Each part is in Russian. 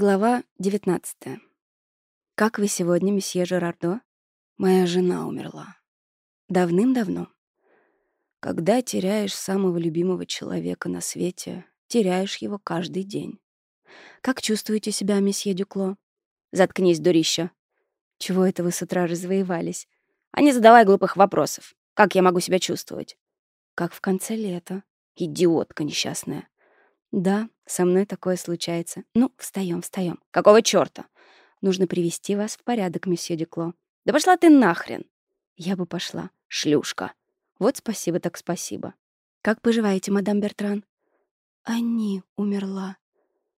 Глава 19. «Как вы сегодня, месье Жерардо?» «Моя жена умерла. Давным-давно. Когда теряешь самого любимого человека на свете, теряешь его каждый день. Как чувствуете себя, месье Дюкло?» «Заткнись, дурище!» «Чего это вы с утра развоевались?» «А не задавай глупых вопросов. Как я могу себя чувствовать?» «Как в конце лета». «Идиотка несчастная. Да, со мной такое случается. Ну, встаем, встаем. Какого чёрта? Нужно привести вас в порядок, месье Декло. Да пошла ты нахрен. Я бы пошла. Шлюшка. Вот спасибо так спасибо. Как поживаете, мадам Бертран? Они умерла.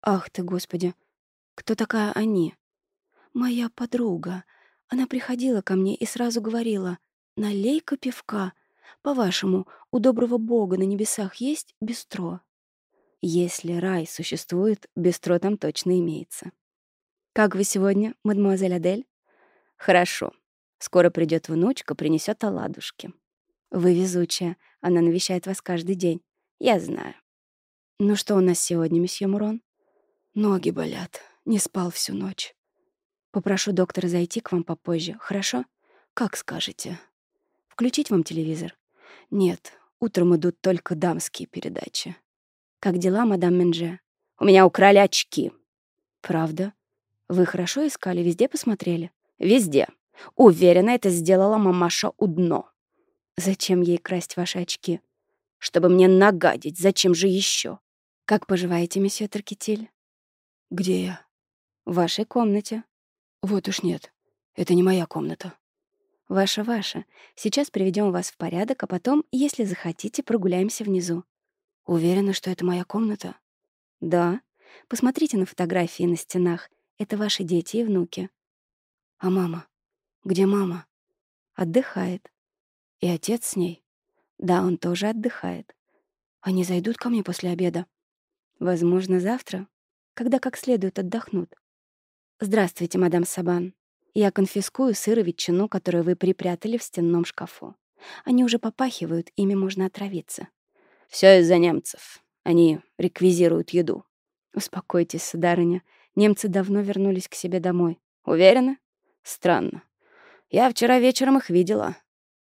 Ах ты, господи. Кто такая они? Моя подруга. Она приходила ко мне и сразу говорила: "Налей-ка пивка. По-вашему, у доброго бога на небесах есть бистро?" Если рай существует, бистро там точно имеется. «Как вы сегодня, мадемуазель Адель?» «Хорошо. Скоро придет внучка, принесет оладушки». «Вы везучая. Она навещает вас каждый день. Я знаю». «Ну что у нас сегодня, месье Мурон?» «Ноги болят. Не спал всю ночь». «Попрошу доктора зайти к вам попозже, хорошо?» «Как скажете». «Включить вам телевизор?» «Нет, утром идут только дамские передачи». «Как дела, мадам Менже?» «У меня украли очки». «Правда? Вы хорошо искали, везде посмотрели?» «Везде. Уверена, это сделала мамаша у дно». «Зачем ей красть ваши очки?» «Чтобы мне нагадить. Зачем же еще? «Как поживаете, месье Таркетиль?» «Где я?» «В вашей комнате». «Вот уж нет. Это не моя комната». «Ваша-ваша. Сейчас приведем вас в порядок, а потом, если захотите, прогуляемся внизу. Уверена, что это моя комната? Да. Посмотрите на фотографии на стенах. Это ваши дети и внуки. А мама? Где мама? Отдыхает. И отец с ней? Да, он тоже отдыхает. Они зайдут ко мне после обеда? Возможно, завтра, когда как следует отдохнут. Здравствуйте, мадам Сабан. Я конфискую сыр и ветчину, которые вы припрятали в стенном шкафу. Они уже попахивают, ими можно отравиться. Все из-за немцев. Они реквизируют еду. Успокойтесь, сударыня. Немцы давно вернулись к себе домой. Уверена? Странно. Я вчера вечером их видела.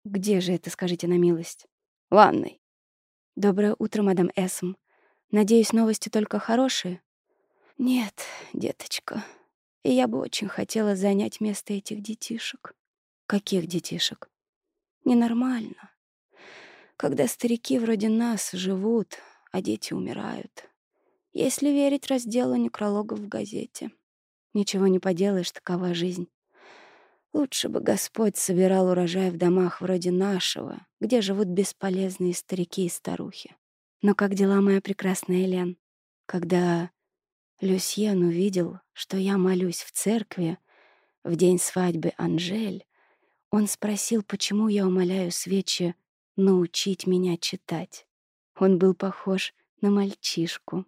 Где же это, скажите на милость? Ванной. Доброе утро, мадам Эссом. Надеюсь, новости только хорошие? Нет, деточка. И я бы очень хотела занять место этих детишек. Каких детишек? Ненормально когда старики вроде нас живут, а дети умирают. Если верить разделу некрологов в газете. Ничего не поделаешь, такова жизнь. Лучше бы Господь собирал урожай в домах вроде нашего, где живут бесполезные старики и старухи. Но как дела моя прекрасная Элен? Когда Люсьен увидел, что я молюсь в церкви в день свадьбы Анжель, он спросил, почему я умоляю свечи научить меня читать. Он был похож на мальчишку.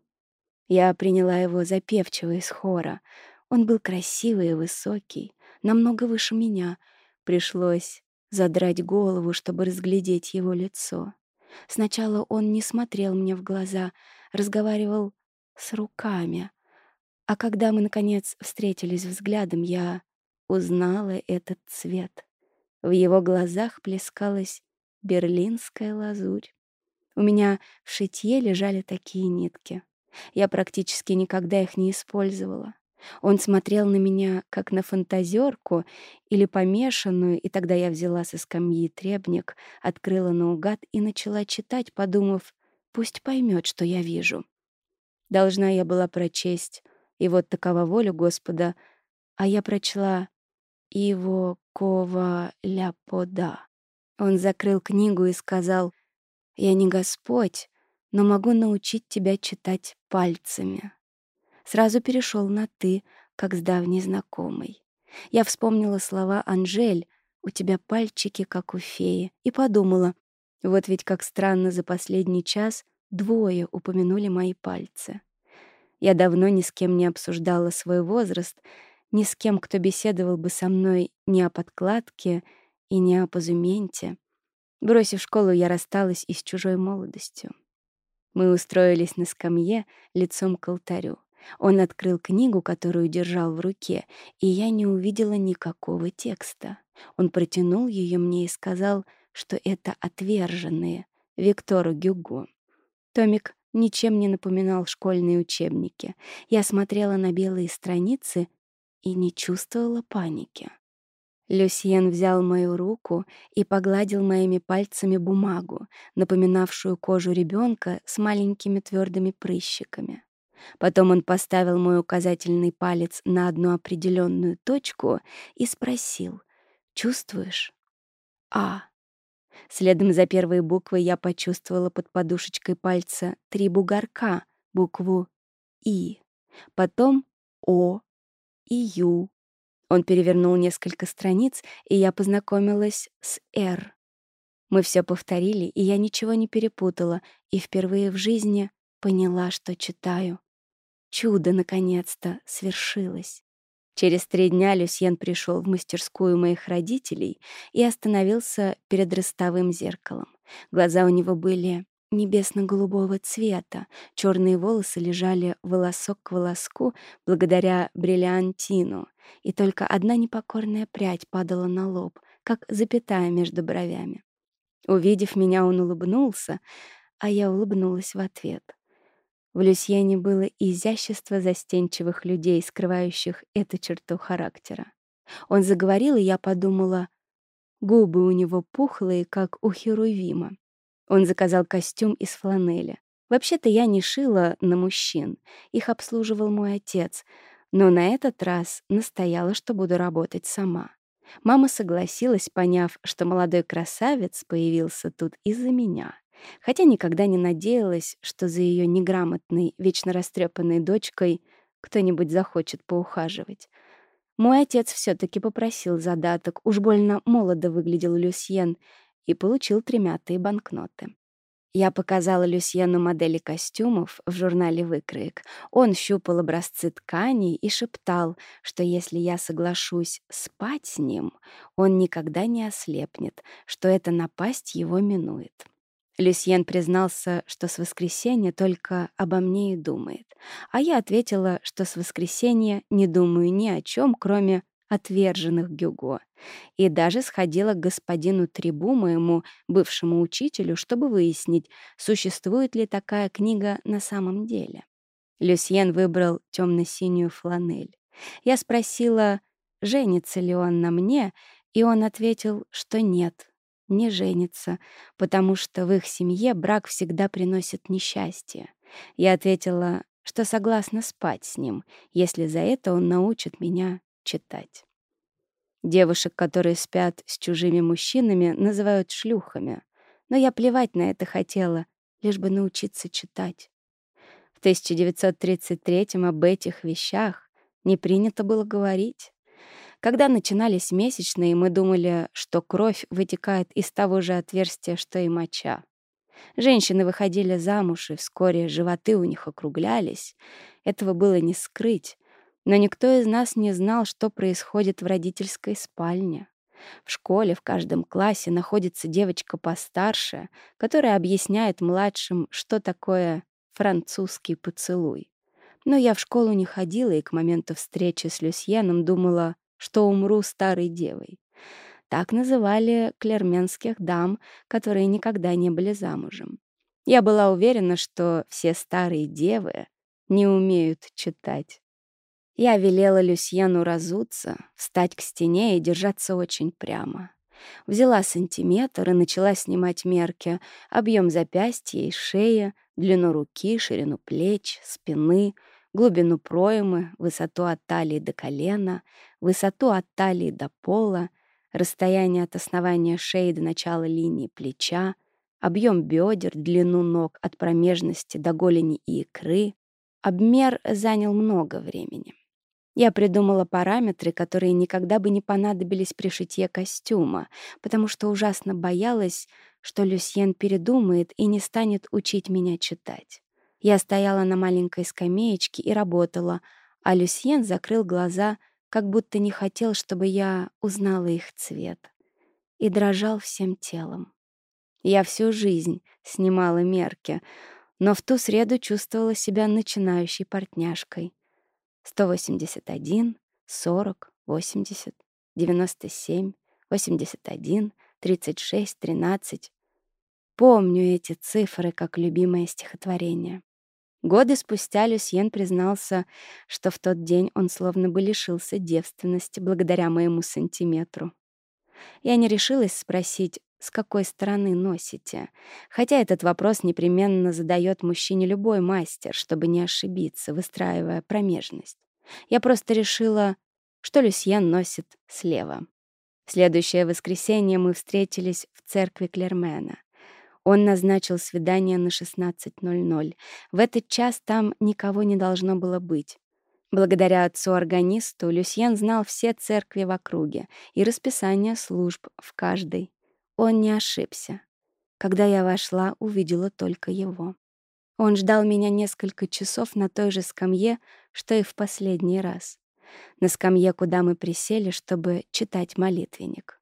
Я приняла его за певчего из хора. Он был красивый и высокий, намного выше меня. Пришлось задрать голову, чтобы разглядеть его лицо. Сначала он не смотрел мне в глаза, разговаривал с руками. А когда мы, наконец, встретились взглядом, я узнала этот цвет. В его глазах плескалось берлинская лазурь. У меня в шитье лежали такие нитки. Я практически никогда их не использовала. Он смотрел на меня, как на фантазерку или помешанную, и тогда я взяла со скамьи требник, открыла наугад и начала читать, подумав, пусть поймет, что я вижу. Должна я была прочесть, и вот такова воля Господа, а я прочла его кова ляпода». Он закрыл книгу и сказал, «Я не Господь, но могу научить тебя читать пальцами». Сразу перешел на «ты», как с давней знакомой. Я вспомнила слова «Анжель», «У тебя пальчики, как у феи», и подумала, вот ведь как странно за последний час двое упомянули мои пальцы. Я давно ни с кем не обсуждала свой возраст, ни с кем, кто беседовал бы со мной не о подкладке, и не о позументе. Бросив школу, я рассталась и с чужой молодостью. Мы устроились на скамье лицом к алтарю. Он открыл книгу, которую держал в руке, и я не увидела никакого текста. Он протянул ее мне и сказал, что это «Отверженные» Виктору Гюго. Томик ничем не напоминал школьные учебники. Я смотрела на белые страницы и не чувствовала паники. Люсьен взял мою руку и погладил моими пальцами бумагу, напоминавшую кожу ребенка с маленькими твердыми прыщиками. Потом он поставил мой указательный палец на одну определенную точку и спросил «Чувствуешь?» «А». Следом за первой буквой я почувствовала под подушечкой пальца три бугорка, букву «И». Потом «О» и «Ю». Он перевернул несколько страниц, и я познакомилась с Р. Мы все повторили, и я ничего не перепутала, и впервые в жизни поняла, что читаю. Чудо, наконец-то, свершилось. Через три дня Люсьен пришел в мастерскую моих родителей и остановился перед ростовым зеркалом. Глаза у него были небесно-голубого цвета. Черные волосы лежали волосок к волоску благодаря бриллиантину, и только одна непокорная прядь падала на лоб, как запятая между бровями. Увидев меня, он улыбнулся, а я улыбнулась в ответ. В Люсьене было изящество застенчивых людей, скрывающих эту черту характера. Он заговорил, и я подумала, губы у него пухлые, как у Херувима. Он заказал костюм из фланели. Вообще-то я не шила на мужчин. Их обслуживал мой отец. Но на этот раз настояла, что буду работать сама. Мама согласилась, поняв, что молодой красавец появился тут из-за меня. Хотя никогда не надеялась, что за ее неграмотной, вечно растрепанной дочкой кто-нибудь захочет поухаживать. Мой отец все таки попросил задаток, уж больно молодо выглядел Люсьен, и получил тремятые банкноты. Я показала Люсьену модели костюмов в журнале «Выкроек». Он щупал образцы тканей и шептал, что если я соглашусь спать с ним, он никогда не ослепнет, что эта напасть его минует. Люсьен признался, что с воскресенья только обо мне и думает, а я ответила, что с воскресенья не думаю ни о чем, кроме отверженных Гюго, и даже сходила к господину Трибу, моему бывшему учителю, чтобы выяснить, существует ли такая книга на самом деле. Люсьен выбрал темно-синюю фланель. Я спросила, женится ли он на мне, и он ответил, что нет, не женится, потому что в их семье брак всегда приносит несчастье. Я ответила, что согласна спать с ним, если за это он научит меня читать. Девушек, которые спят с чужими мужчинами, называют шлюхами. Но я плевать на это хотела, лишь бы научиться читать. В 1933-м об этих вещах не принято было говорить. Когда начинались месячные, мы думали, что кровь вытекает из того же отверстия, что и моча. Женщины выходили замуж, и вскоре животы у них округлялись. Этого было не скрыть. Но никто из нас не знал, что происходит в родительской спальне. В школе в каждом классе находится девочка постарше, которая объясняет младшим, что такое французский поцелуй. Но я в школу не ходила и к моменту встречи с Люсьеном думала, что умру старой девой. Так называли клерменских дам, которые никогда не были замужем. Я была уверена, что все старые девы не умеют читать. Я велела Люсьену разуться, встать к стене и держаться очень прямо. Взяла сантиметр и начала снимать мерки, объем запястья и шеи, длину руки, ширину плеч, спины, глубину проймы, высоту от талии до колена, высоту от талии до пола, расстояние от основания шеи до начала линии плеча, объем бедер, длину ног от промежности до голени и икры. Обмер занял много времени. Я придумала параметры, которые никогда бы не понадобились при шитье костюма, потому что ужасно боялась, что Люсьен передумает и не станет учить меня читать. Я стояла на маленькой скамеечке и работала, а Люсьен закрыл глаза, как будто не хотел, чтобы я узнала их цвет. И дрожал всем телом. Я всю жизнь снимала мерки, но в ту среду чувствовала себя начинающей портняшкой — 181, 40, 80, 97, 81, 36, 13. Помню эти цифры как любимое стихотворение. Годы спустя Люсьен признался, что в тот день он словно бы лишился девственности благодаря моему сантиметру. Я не решилась спросить, с какой стороны носите. Хотя этот вопрос непременно задает мужчине любой мастер, чтобы не ошибиться, выстраивая промежность. Я просто решила, что Люсьен носит слева. В следующее воскресенье мы встретились в церкви Клермена. Он назначил свидание на 16.00. В этот час там никого не должно было быть. Благодаря отцу-органисту Люсьен знал все церкви в округе и расписание служб в каждой. Он не ошибся. Когда я вошла, увидела только его. Он ждал меня несколько часов на той же скамье, что и в последний раз. На скамье, куда мы присели, чтобы читать молитвенник.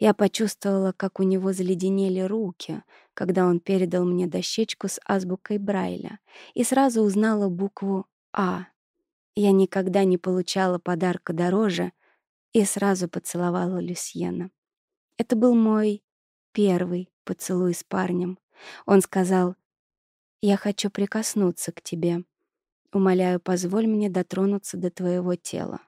Я почувствовала, как у него заледенели руки, когда он передал мне дощечку с азбукой Брайля, и сразу узнала букву «А». Я никогда не получала подарка дороже и сразу поцеловала Люсьена. Это был мой первый поцелуй с парнем. Он сказал, «Я хочу прикоснуться к тебе. Умоляю, позволь мне дотронуться до твоего тела».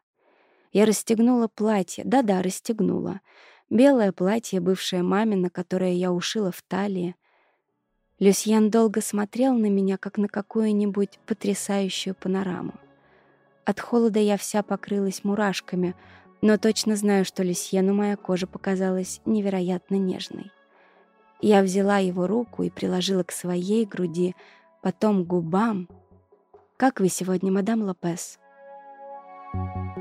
Я расстегнула платье. Да-да, расстегнула. Белое платье, бывшее мамино, которое я ушила в талии. Люсьен долго смотрел на меня, как на какую-нибудь потрясающую панораму. От холода я вся покрылась мурашками — но точно знаю, что Люсьену моя кожа показалась невероятно нежной. Я взяла его руку и приложила к своей груди, потом к губам. «Как вы сегодня, мадам Лопес?» Thank you.